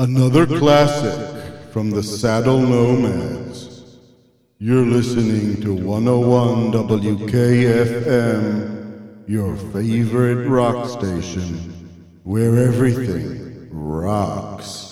Another classic from the Saddle Nomads. You're listening to 101 WKFM, your favorite rock station, where everything rocks.